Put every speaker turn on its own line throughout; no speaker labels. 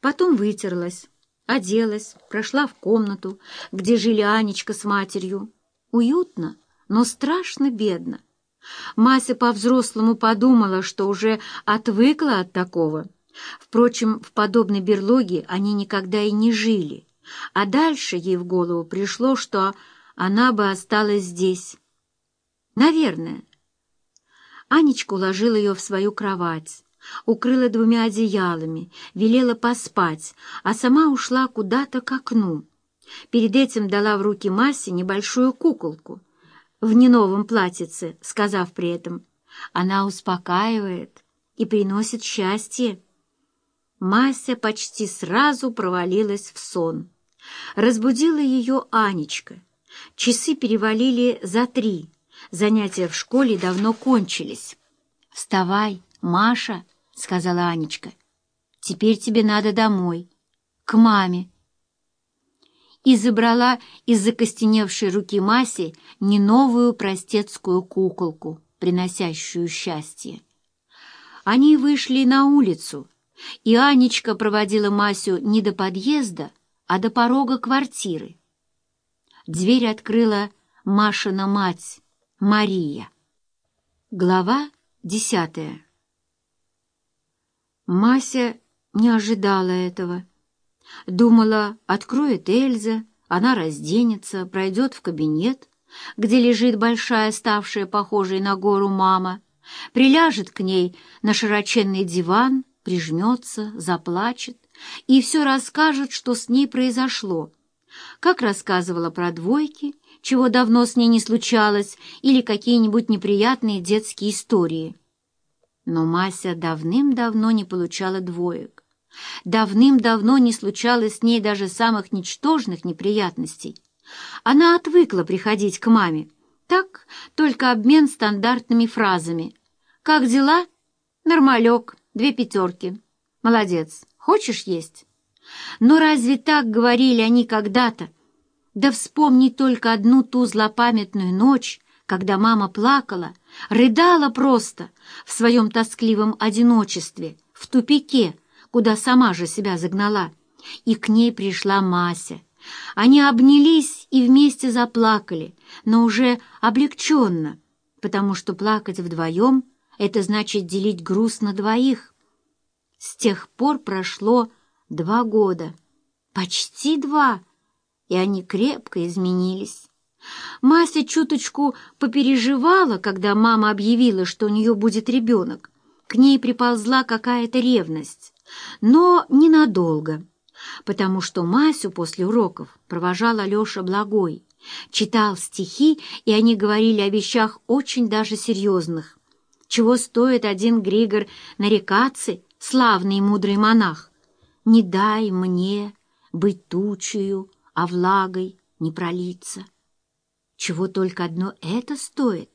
Потом вытерлась, оделась, прошла в комнату, где жили Анечка с матерью. Уютно, но страшно бедно. Мася по-взрослому подумала, что уже отвыкла от такого. Впрочем, в подобной берлоге они никогда и не жили. А дальше ей в голову пришло, что она бы осталась здесь. Наверное. Анечка уложила ее в свою кровать, укрыла двумя одеялами, велела поспать, а сама ушла куда-то к окну. Перед этим дала в руки Масе небольшую куколку в неновом платьице, сказав при этом, «Она успокаивает и приносит счастье». Мася почти сразу провалилась в сон. Разбудила ее Анечка. Часы перевалили за три. Занятия в школе давно кончились. «Вставай, Маша!» — сказала Анечка. «Теперь тебе надо домой, к маме». И забрала из закостеневшей руки Маси не новую простецкую куколку, приносящую счастье. Они вышли на улицу, и Анечка проводила Масю не до подъезда, а до порога квартиры. Дверь открыла Машина мать, Мария. Глава десятая Мася не ожидала этого. Думала, откроет Эльза, она разденется, пройдет в кабинет, где лежит большая, ставшая похожей на гору мама, приляжет к ней на широченный диван, прижмется, заплачет и все расскажет, что с ней произошло, как рассказывала про двойки, чего давно с ней не случалось, или какие-нибудь неприятные детские истории. Но Мася давным-давно не получала двоек. Давным-давно не случалось с ней даже самых ничтожных неприятностей. Она отвыкла приходить к маме. Так, только обмен стандартными фразами. «Как дела?» «Нормалек, две пятерки». «Молодец, хочешь есть?» Но разве так говорили они когда-то? Да вспомни только одну ту злопамятную ночь, когда мама плакала, рыдала просто в своем тоскливом одиночестве, в тупике, куда сама же себя загнала. И к ней пришла Мася. Они обнялись и вместе заплакали, но уже облегченно, потому что плакать вдвоем — это значит делить груз на двоих. С тех пор прошло два года, почти два, и они крепко изменились. Мася чуточку попереживала, когда мама объявила, что у нее будет ребенок. К ней приползла какая-то ревность, но ненадолго, потому что Масю после уроков провожал Алеша Благой, читал стихи, и они говорили о вещах очень даже серьезных. Чего стоит один Григор Нарекаци, славный и мудрый монах? «Не дай мне быть тучею, а влагой не пролиться». Чего только одно это стоит.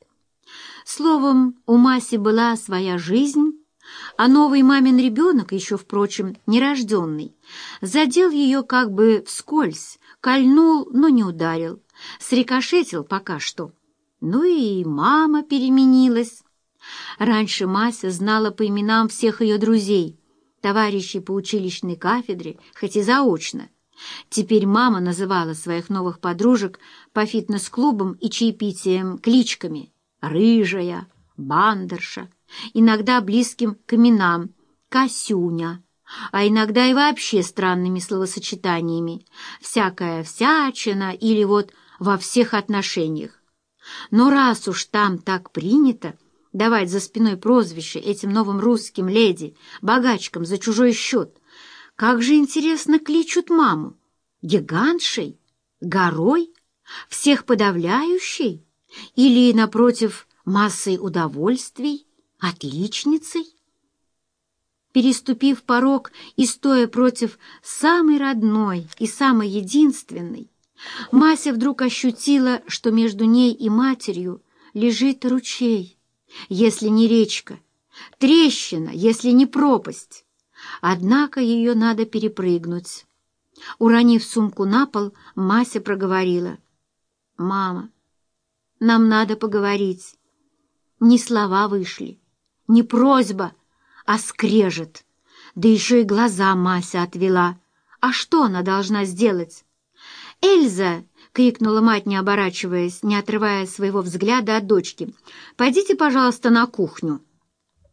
Словом, у Маси была своя жизнь, а новый мамин ребенок, еще, впрочем, нерожденный, задел ее как бы вскользь, кольнул, но не ударил, срикошетил пока что. Ну и мама переменилась. Раньше Мася знала по именам всех ее друзей, товарищей по училищной кафедре, хоть и заочно, Теперь мама называла своих новых подружек по фитнес-клубам и чаепитиям кличками «Рыжая», «Бандерша», иногда близким к именам «Косюня», а иногда и вообще странными словосочетаниями «всякая всячина» или вот «во всех отношениях». Но раз уж там так принято давать за спиной прозвище этим новым русским леди, богачкам за чужой счет, как же интересно кличут маму! Гигантшей? Горой? Всех подавляющей? Или, напротив, массой удовольствий? Отличницей? Переступив порог и стоя против самой родной и самой единственной, Мася вдруг ощутила, что между ней и матерью лежит ручей, если не речка, трещина, если не пропасть. Однако ее надо перепрыгнуть. Уронив сумку на пол, Мася проговорила. «Мама, нам надо поговорить». Не слова вышли, не просьба, а скрежет. Да еще и глаза Мася отвела. А что она должна сделать? «Эльза!» — крикнула мать, не оборачиваясь, не отрывая своего взгляда от дочки. «Пойдите, пожалуйста, на кухню».